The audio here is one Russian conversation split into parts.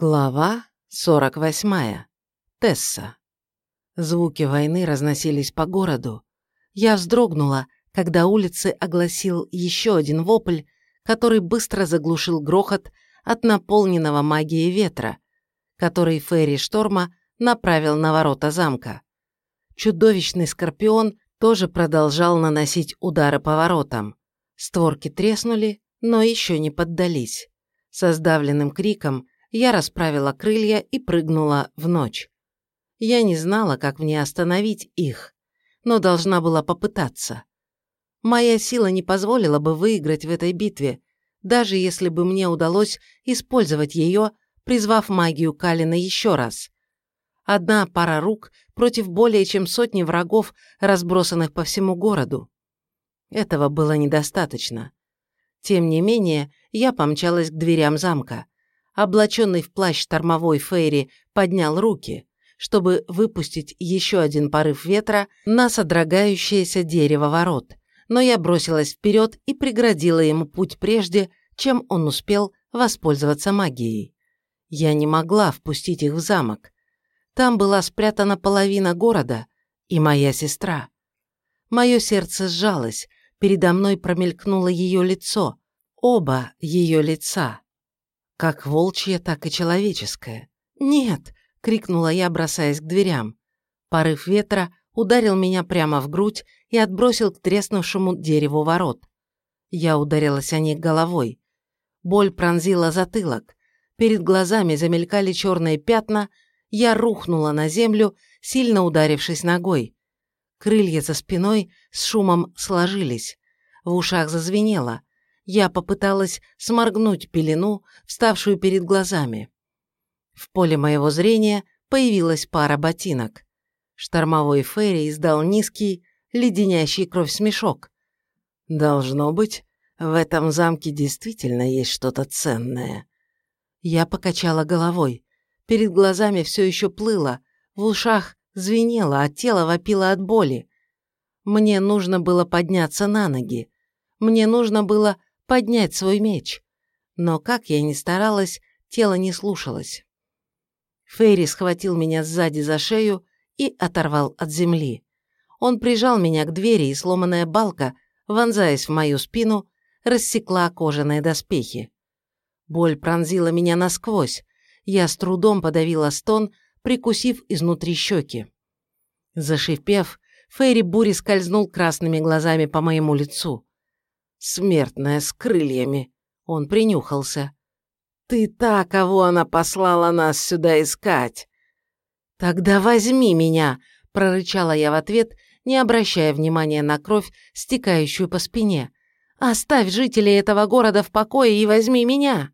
Глава 48. Тесса. Звуки войны разносились по городу. Я вздрогнула, когда улицы огласил еще один вопль, который быстро заглушил грохот от наполненного магией ветра, который Ферри Шторма направил на ворота замка. Чудовищный скорпион тоже продолжал наносить удары по воротам. Створки треснули, но еще не поддались. Со сдавленным криком я расправила крылья и прыгнула в ночь. Я не знала, как мне остановить их, но должна была попытаться. Моя сила не позволила бы выиграть в этой битве, даже если бы мне удалось использовать ее, призвав магию Калина еще раз. Одна пара рук против более чем сотни врагов, разбросанных по всему городу. Этого было недостаточно. Тем не менее, я помчалась к дверям замка облаченный в плащ штормовой Фейри, поднял руки, чтобы выпустить еще один порыв ветра на содрогающееся дерево ворот, но я бросилась вперед и преградила ему путь прежде, чем он успел воспользоваться магией. Я не могла впустить их в замок. Там была спрятана половина города и моя сестра. Мое сердце сжалось, передо мной промелькнуло ее лицо, оба ее лица. Как волчье, так и человеческое. «Нет!» — крикнула я, бросаясь к дверям. Порыв ветра ударил меня прямо в грудь и отбросил к треснувшему дереву ворот. Я ударилась о них головой. Боль пронзила затылок. Перед глазами замелькали черные пятна, я рухнула на землю, сильно ударившись ногой. Крылья за спиной с шумом сложились. В ушах зазвенело. Я попыталась сморгнуть пелену, вставшую перед глазами. В поле моего зрения появилась пара ботинок. Штормовой Ферри издал низкий, леденящий кровь смешок. «Должно быть, в этом замке действительно есть что-то ценное». Я покачала головой. Перед глазами все еще плыло, в ушах звенело, а тело вопило от боли. Мне нужно было подняться на ноги. Мне нужно было поднять свой меч. Но как я ни старалась, тело не слушалось. Фейри схватил меня сзади за шею и оторвал от земли. Он прижал меня к двери, и сломанная балка, вонзаясь в мою спину, рассекла кожаные доспехи. Боль пронзила меня насквозь. Я с трудом подавила стон, прикусив изнутри щеки. Зашипев, Фейри Бури скользнул красными глазами по моему лицу. Смертная с крыльями. Он принюхался. Ты та, кого она послала нас сюда искать. Тогда возьми меня, прорычала я в ответ, не обращая внимания на кровь, стекающую по спине. Оставь жителей этого города в покое и возьми меня.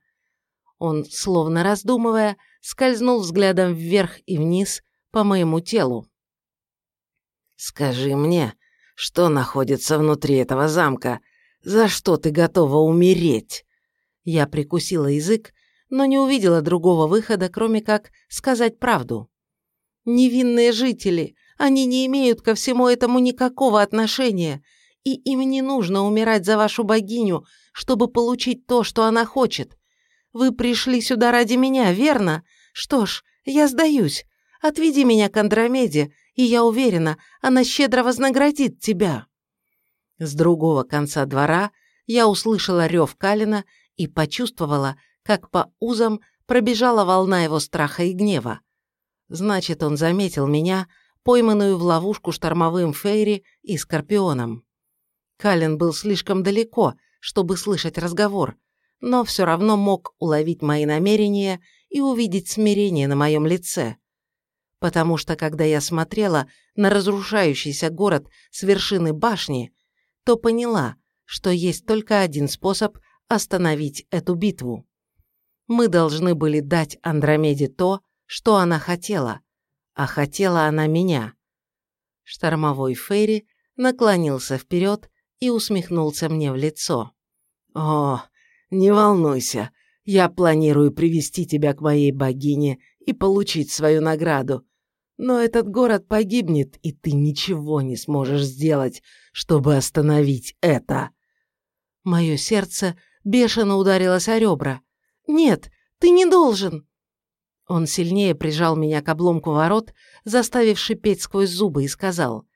Он, словно раздумывая, скользнул взглядом вверх и вниз по моему телу. «Скажи мне, что находится внутри этого замка, за что ты готова умереть?» Я прикусила язык, но не увидела другого выхода, кроме как сказать правду. «Невинные жители, они не имеют ко всему этому никакого отношения, и им не нужно умирать за вашу богиню, чтобы получить то, что она хочет. Вы пришли сюда ради меня, верно? Что ж, я сдаюсь. Отведи меня к Андромеде, и я уверена, она щедро вознаградит тебя». С другого конца двора я услышала рев Калина и почувствовала, как по узам пробежала волна его страха и гнева. Значит, он заметил меня, пойманную в ловушку штормовым Фейри и Скорпионом. Калин был слишком далеко, чтобы слышать разговор, но все равно мог уловить мои намерения и увидеть смирение на моем лице. Потому что, когда я смотрела на разрушающийся город с вершины башни, то поняла, что есть только один способ остановить эту битву. Мы должны были дать Андромеде то, что она хотела, а хотела она меня. Штормовой Ферри наклонился вперед и усмехнулся мне в лицо. «О, не волнуйся, я планирую привести тебя к моей богине и получить свою награду. Но этот город погибнет, и ты ничего не сможешь сделать, чтобы остановить это. Мое сердце бешено ударилось о ребра. «Нет, ты не должен!» Он сильнее прижал меня к обломку ворот, заставив шипеть сквозь зубы, и сказал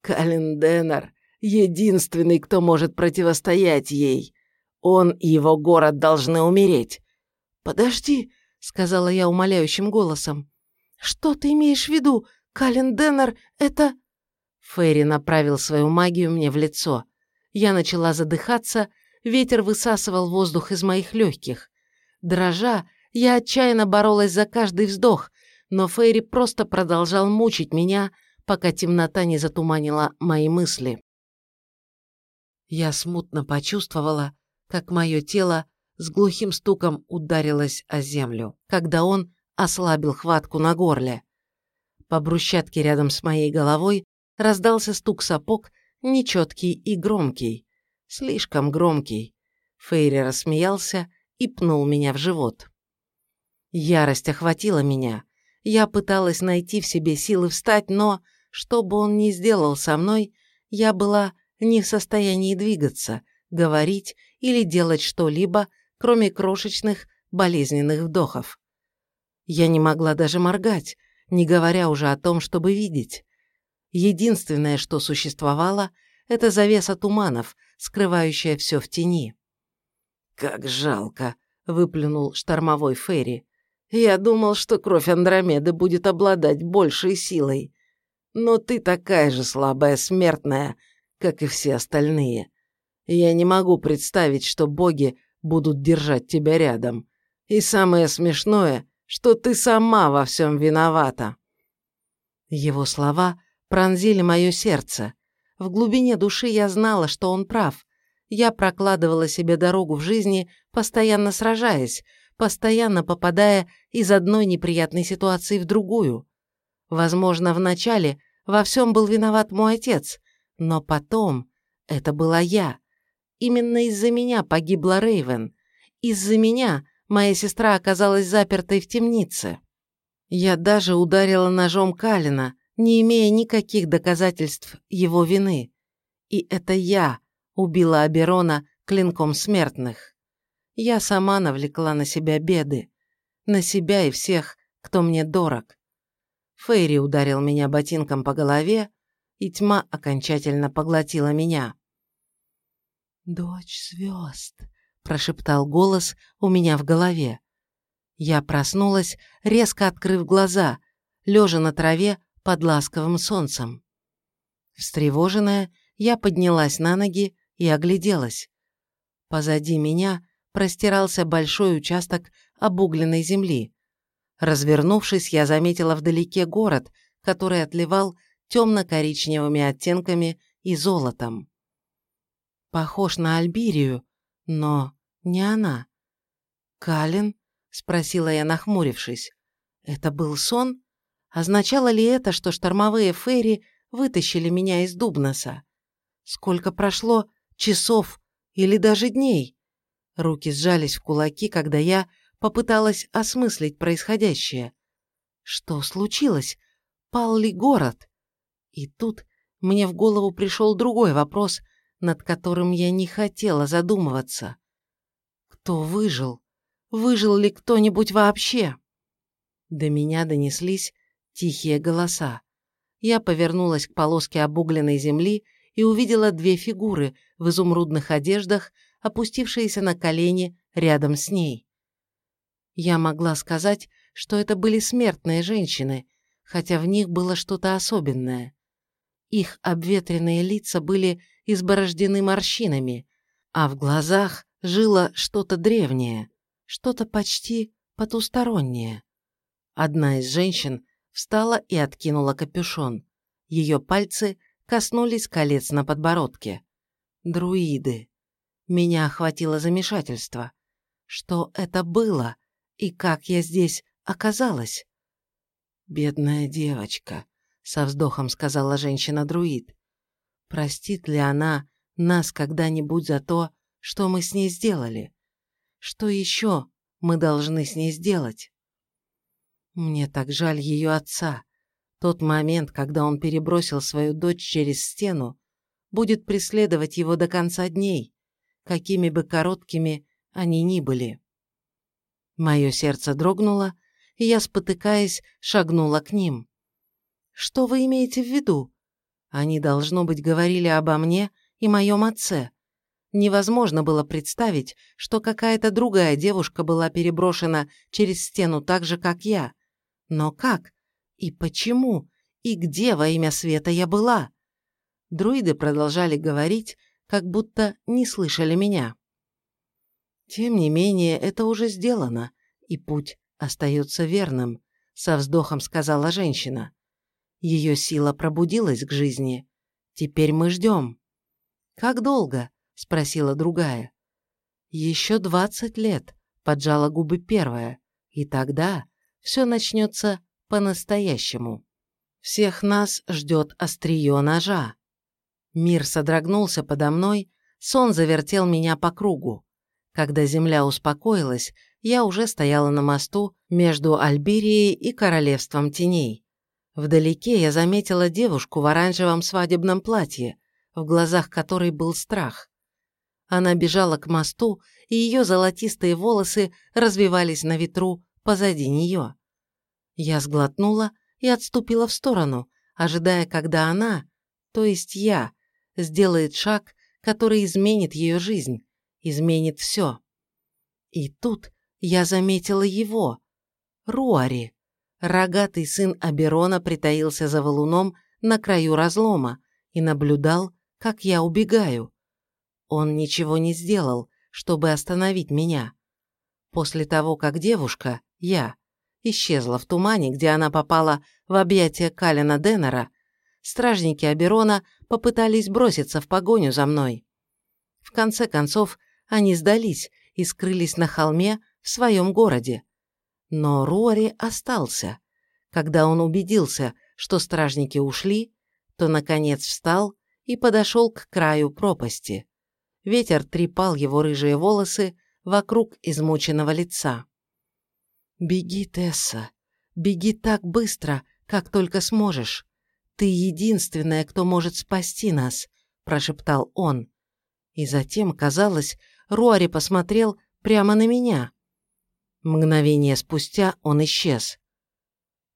«Календенер — единственный, кто может противостоять ей. Он и его город должны умереть». «Подожди», — сказала я умоляющим голосом. «Что ты имеешь в виду? Календенер — это...» Фейри направил свою магию мне в лицо. Я начала задыхаться, ветер высасывал воздух из моих легких. Дрожа, я отчаянно боролась за каждый вздох, но Фейри просто продолжал мучить меня, пока темнота не затуманила мои мысли. Я смутно почувствовала, как мое тело с глухим стуком ударилось о землю, когда он ослабил хватку на горле. По брусчатке рядом с моей головой раздался стук сапог, нечеткий и громкий. Слишком громкий. Фейри рассмеялся и пнул меня в живот. Ярость охватила меня. Я пыталась найти в себе силы встать, но, что бы он ни сделал со мной, я была не в состоянии двигаться, говорить или делать что-либо, кроме крошечных болезненных вдохов. Я не могла даже моргать, не говоря уже о том, чтобы видеть. Единственное, что существовало, это завеса туманов, скрывающая все в тени. «Как жалко!» — выплюнул штормовой Ферри. Я думал, что кровь Андромеды будет обладать большей силой. Но ты такая же слабая смертная, как и все остальные. Я не могу представить, что боги будут держать тебя рядом. И самое смешное, что ты сама во всем виновата. Его слова пронзили мое сердце. В глубине души я знала, что он прав. Я прокладывала себе дорогу в жизни, постоянно сражаясь, постоянно попадая из одной неприятной ситуации в другую. Возможно, вначале во всем был виноват мой отец, но потом это была я. Именно из-за меня погибла Рейвен. Из-за меня моя сестра оказалась запертой в темнице. Я даже ударила ножом Калина, не имея никаких доказательств его вины. И это я убила Аберона клинком смертных я сама навлекла на себя беды. На себя и всех, кто мне дорог. Фейри ударил меня ботинком по голове, и тьма окончательно поглотила меня. «Дочь звезд», — прошептал голос у меня в голове. Я проснулась, резко открыв глаза, лежа на траве под ласковым солнцем. Встревоженная, я поднялась на ноги и огляделась. Позади меня простирался большой участок обугленной земли. Развернувшись, я заметила вдалеке город, который отливал темно-коричневыми оттенками и золотом. Похож на Альбирию, но не она. «Калин?» — спросила я, нахмурившись. «Это был сон? Означало ли это, что штормовые фейри вытащили меня из Дубноса? Сколько прошло часов или даже дней?» Руки сжались в кулаки, когда я попыталась осмыслить происходящее. Что случилось? Пал ли город? И тут мне в голову пришел другой вопрос, над которым я не хотела задумываться. Кто выжил? Выжил ли кто-нибудь вообще? До меня донеслись тихие голоса. Я повернулась к полоске обугленной земли и увидела две фигуры в изумрудных одеждах, опустившиеся на колени рядом с ней. Я могла сказать, что это были смертные женщины, хотя в них было что-то особенное. Их обветренные лица были изборождены морщинами, а в глазах жило что-то древнее, что-то почти потустороннее. Одна из женщин встала и откинула капюшон. Ее пальцы коснулись колец на подбородке. Друиды. Меня охватило замешательство. Что это было и как я здесь оказалась? «Бедная девочка», — со вздохом сказала женщина-друид. «Простит ли она нас когда-нибудь за то, что мы с ней сделали? Что еще мы должны с ней сделать?» Мне так жаль ее отца. Тот момент, когда он перебросил свою дочь через стену, будет преследовать его до конца дней какими бы короткими они ни были. Мое сердце дрогнуло, и я, спотыкаясь, шагнула к ним. «Что вы имеете в виду?» Они, должно быть, говорили обо мне и моем отце. Невозможно было представить, что какая-то другая девушка была переброшена через стену так же, как я. Но как? И почему? И где во имя света я была? Друиды продолжали говорить, как будто не слышали меня. Тем не менее, это уже сделано, и путь остается верным, со вздохом сказала женщина. Ее сила пробудилась к жизни. Теперь мы ждем. Как долго? Спросила другая. Еще двадцать лет, поджала губы первая, и тогда все начнется по-настоящему. Всех нас ждет острие ножа. Мир содрогнулся подо мной, сон завертел меня по кругу. Когда земля успокоилась, я уже стояла на мосту между Альбирией и Королевством Теней. Вдалеке я заметила девушку в оранжевом свадебном платье, в глазах которой был страх. Она бежала к мосту, и ее золотистые волосы развивались на ветру позади нее. Я сглотнула и отступила в сторону, ожидая, когда она, то есть я, сделает шаг, который изменит ее жизнь, изменит все. И тут я заметила его, Руари. Рогатый сын Аберона притаился за валуном на краю разлома и наблюдал, как я убегаю. Он ничего не сделал, чтобы остановить меня. После того, как девушка, я, исчезла в тумане, где она попала в объятия Калина Деннера, стражники Аберона попытались броситься в погоню за мной. В конце концов, они сдались и скрылись на холме в своем городе. Но Руари остался. Когда он убедился, что стражники ушли, то, наконец, встал и подошел к краю пропасти. Ветер трепал его рыжие волосы вокруг измученного лица. «Беги, Тесса, беги так быстро, как только сможешь. Ты единственная, кто может спасти нас», – прошептал он. И затем, казалось, Руари посмотрел прямо на меня. Мгновение спустя он исчез.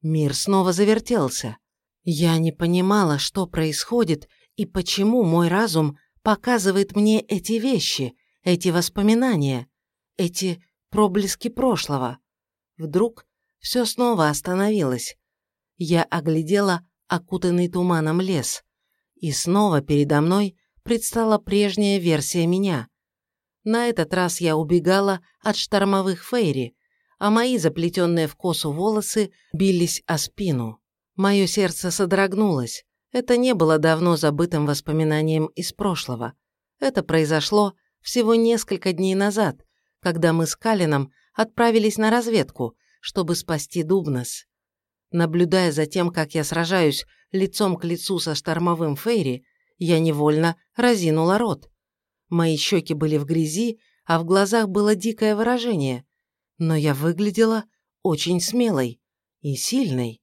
Мир снова завертелся. Я не понимала, что происходит и почему мой разум показывает мне эти вещи, эти воспоминания, эти проблески прошлого. Вдруг все снова остановилось. Я оглядела окутанный туманом лес, и снова передо мной предстала прежняя версия меня. На этот раз я убегала от штормовых фейри, а мои заплетенные в косу волосы бились о спину. Мое сердце содрогнулось. Это не было давно забытым воспоминанием из прошлого. Это произошло всего несколько дней назад, когда мы с Калином отправились на разведку, чтобы спасти Дубнос. Наблюдая за тем, как я сражаюсь лицом к лицу со штормовым Фейри, я невольно разинула рот. Мои щеки были в грязи, а в глазах было дикое выражение. Но я выглядела очень смелой и сильной.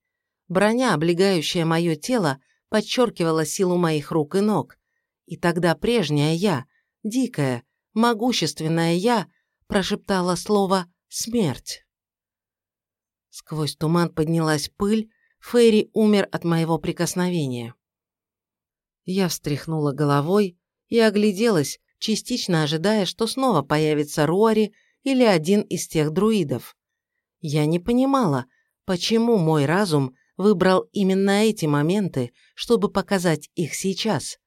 Броня, облегающая мое тело, подчеркивала силу моих рук и ног. И тогда прежняя я, дикая, могущественная я, прошептала слово «смерть». Сквозь туман поднялась пыль, Фейри умер от моего прикосновения. Я встряхнула головой и огляделась, частично ожидая, что снова появится Руари или один из тех друидов. Я не понимала, почему мой разум выбрал именно эти моменты, чтобы показать их сейчас.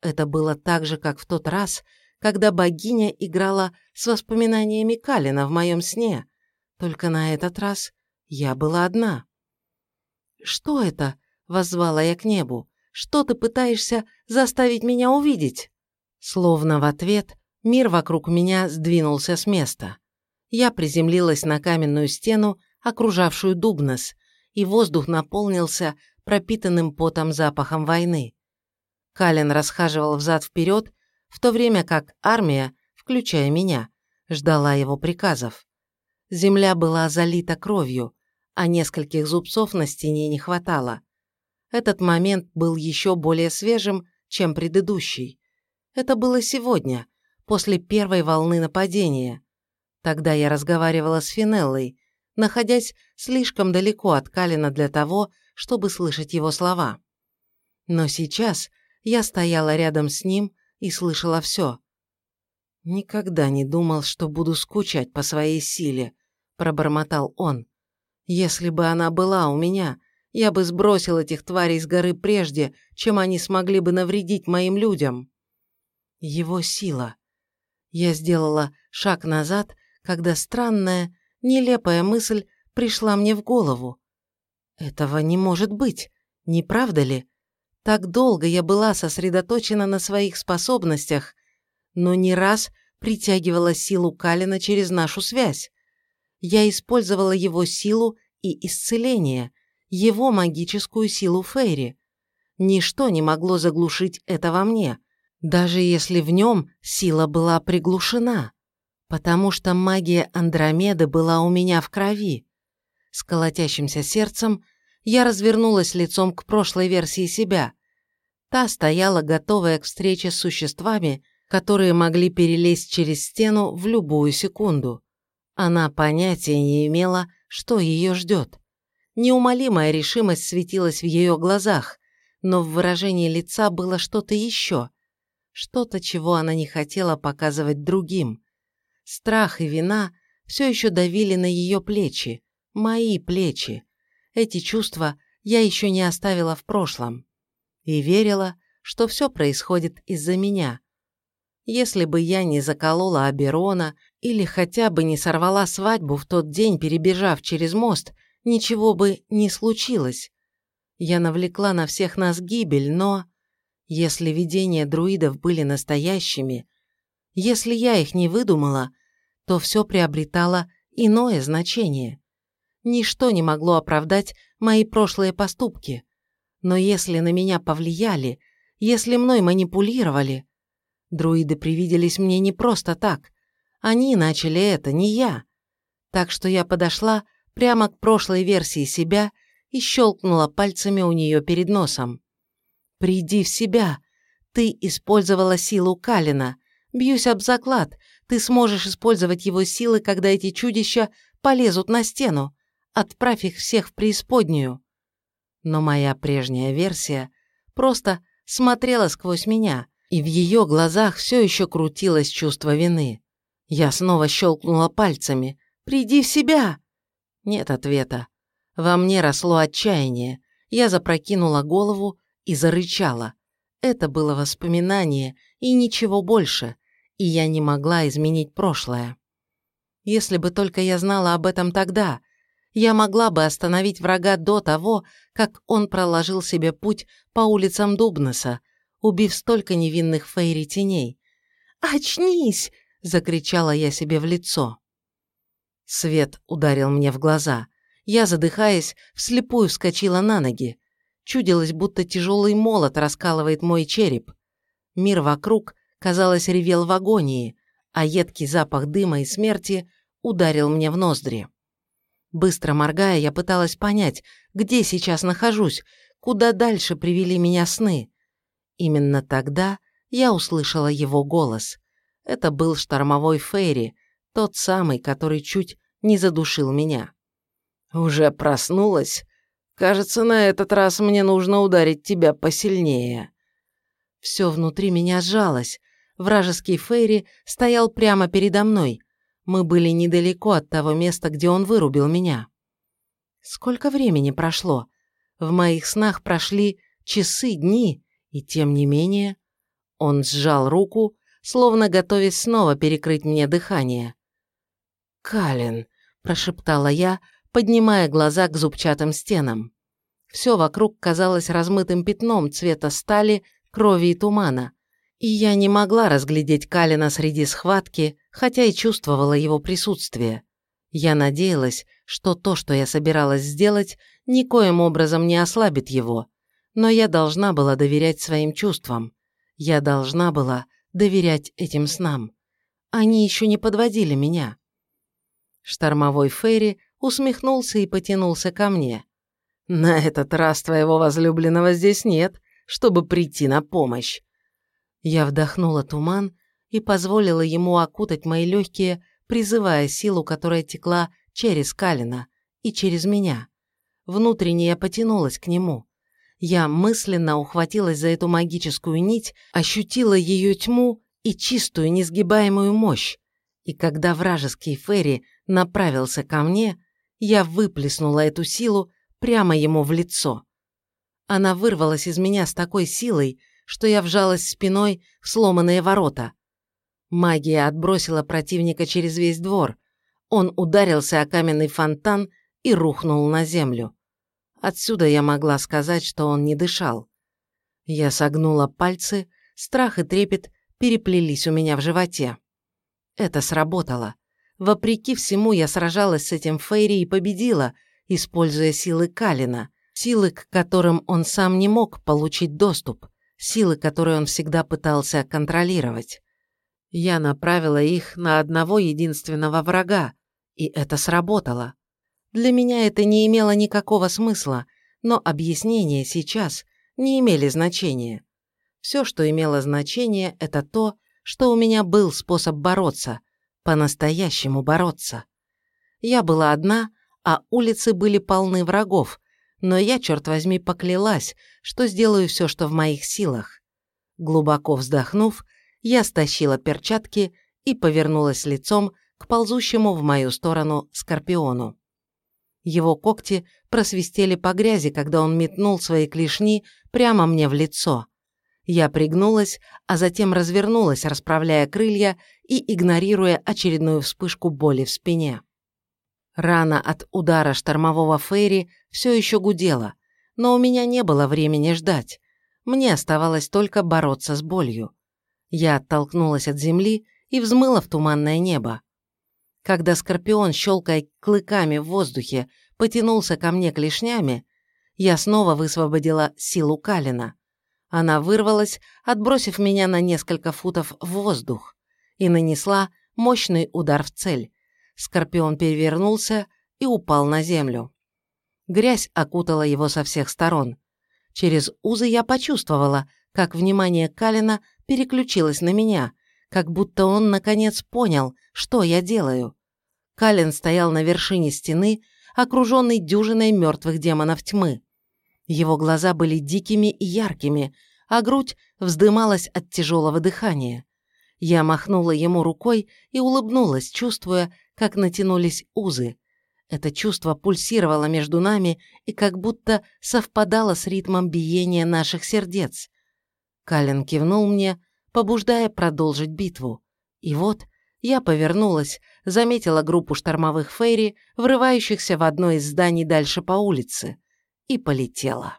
Это было так же, как в тот раз, когда богиня играла с воспоминаниями Калина в моем сне, только на этот раз я была одна. «Что это?» — воззвала я к небу. «Что ты пытаешься заставить меня увидеть?» Словно в ответ мир вокруг меня сдвинулся с места. Я приземлилась на каменную стену, окружавшую Дубнос, и воздух наполнился пропитанным потом запахом войны. Калин расхаживал взад-вперед, в то время как армия, включая меня, ждала его приказов. Земля была залита кровью, а нескольких зубцов на стене не хватало. Этот момент был еще более свежим, чем предыдущий. Это было сегодня, после первой волны нападения. Тогда я разговаривала с Финеллой, находясь слишком далеко от Калина для того, чтобы слышать его слова. Но сейчас я стояла рядом с ним и слышала все. «Никогда не думал, что буду скучать по своей силе», – пробормотал он. «Если бы она была у меня, я бы сбросил этих тварей с горы прежде, чем они смогли бы навредить моим людям». Его сила. Я сделала шаг назад, когда странная, нелепая мысль пришла мне в голову. Этого не может быть, не правда ли? Так долго я была сосредоточена на своих способностях, но не раз притягивала силу Калина через нашу связь. Я использовала его силу и исцеление, его магическую силу Фейри. Ничто не могло заглушить это во мне, даже если в нем сила была приглушена, потому что магия Андромеды была у меня в крови. С колотящимся сердцем я развернулась лицом к прошлой версии себя. Та стояла, готовая к встрече с существами, которые могли перелезть через стену в любую секунду. Она понятия не имела, что ее ждет. Неумолимая решимость светилась в ее глазах, но в выражении лица было что-то еще, что-то, чего она не хотела показывать другим. Страх и вина все еще давили на ее плечи, мои плечи. Эти чувства я еще не оставила в прошлом. И верила, что все происходит из-за меня. Если бы я не заколола Аберона или хотя бы не сорвала свадьбу в тот день, перебежав через мост, ничего бы не случилось. Я навлекла на всех нас гибель, но... Если видения друидов были настоящими, если я их не выдумала, то все приобретало иное значение. Ничто не могло оправдать мои прошлые поступки. Но если на меня повлияли, если мной манипулировали, друиды привиделись мне не просто так. Они начали это, не я. Так что я подошла прямо к прошлой версии себя и щелкнула пальцами у нее перед носом. «Приди в себя. Ты использовала силу Калина. Бьюсь об заклад. Ты сможешь использовать его силы, когда эти чудища полезут на стену. Отправь их всех в преисподнюю. Но моя прежняя версия просто смотрела сквозь меня, и в ее глазах все еще крутилось чувство вины. Я снова щелкнула пальцами. «Приди в себя!» Нет ответа. Во мне росло отчаяние. Я запрокинула голову и зарычала. Это было воспоминание и ничего больше, и я не могла изменить прошлое. Если бы только я знала об этом тогда, я могла бы остановить врага до того, как он проложил себе путь по улицам Дубнеса, убив столько невинных фейри теней. «Очнись!» – закричала я себе в лицо. Свет ударил мне в глаза. Я, задыхаясь, вслепую вскочила на ноги. Чудилось, будто тяжелый молот раскалывает мой череп. Мир вокруг, казалось, ревел в агонии, а едкий запах дыма и смерти ударил мне в ноздри. Быстро моргая, я пыталась понять, где сейчас нахожусь, куда дальше привели меня сны. Именно тогда я услышала его голос. Это был штормовой Фейри, тот самый, который чуть не задушил меня. «Уже проснулась? Кажется, на этот раз мне нужно ударить тебя посильнее». Все внутри меня сжалось. Вражеский Фейри стоял прямо передо мной, мы были недалеко от того места, где он вырубил меня. Сколько времени прошло? В моих снах прошли часы, дни, и тем не менее... Он сжал руку, словно готовясь снова перекрыть мне дыхание. «Калин», – прошептала я, поднимая глаза к зубчатым стенам. Все вокруг казалось размытым пятном цвета стали, крови и тумана и я не могла разглядеть Калина среди схватки, хотя и чувствовала его присутствие. Я надеялась, что то, что я собиралась сделать, никоим образом не ослабит его, но я должна была доверять своим чувствам. Я должна была доверять этим снам. Они еще не подводили меня. Штормовой Ферри усмехнулся и потянулся ко мне. «На этот раз твоего возлюбленного здесь нет, чтобы прийти на помощь. Я вдохнула туман и позволила ему окутать мои легкие, призывая силу, которая текла через Калина, и через меня. Внутренне я потянулась к нему. Я мысленно ухватилась за эту магическую нить, ощутила ее тьму и чистую несгибаемую мощь. И когда вражеский Ферри направился ко мне, я выплеснула эту силу прямо ему в лицо. Она вырвалась из меня с такой силой, что я вжалась спиной в сломанные ворота. Магия отбросила противника через весь двор. Он ударился о каменный фонтан и рухнул на землю. Отсюда я могла сказать, что он не дышал. Я согнула пальцы, страх и трепет переплелись у меня в животе. Это сработало. Вопреки всему я сражалась с этим Фейри и победила, используя силы Калина, силы, к которым он сам не мог получить доступ, силы, которые он всегда пытался контролировать. Я направила их на одного единственного врага, и это сработало. Для меня это не имело никакого смысла, но объяснения сейчас не имели значения. Все, что имело значение, это то, что у меня был способ бороться, по-настоящему бороться. Я была одна, а улицы были полны врагов, но я, черт возьми, поклялась, что сделаю все, что в моих силах. Глубоко вздохнув, я стащила перчатки и повернулась лицом к ползущему в мою сторону скорпиону. Его когти просвистели по грязи, когда он метнул свои клешни прямо мне в лицо. Я пригнулась, а затем развернулась, расправляя крылья и игнорируя очередную вспышку боли в спине. Рана от удара штормового фейри все еще гудела, но у меня не было времени ждать. Мне оставалось только бороться с болью. Я оттолкнулась от земли и взмыла в туманное небо. Когда скорпион, щелкая клыками в воздухе, потянулся ко мне клешнями, я снова высвободила силу Калина. Она вырвалась, отбросив меня на несколько футов в воздух, и нанесла мощный удар в цель. Скорпион перевернулся и упал на землю. Грязь окутала его со всех сторон. Через узы я почувствовала, как внимание Калина переключилось на меня, как будто он наконец понял, что я делаю. Калин стоял на вершине стены, окруженный дюжиной мертвых демонов тьмы. Его глаза были дикими и яркими, а грудь вздымалась от тяжелого дыхания. Я махнула ему рукой и улыбнулась, чувствуя, как натянулись узы. Это чувство пульсировало между нами и как будто совпадало с ритмом биения наших сердец. Калин кивнул мне, побуждая продолжить битву. И вот я повернулась, заметила группу штормовых фейри, врывающихся в одно из зданий дальше по улице и полетела.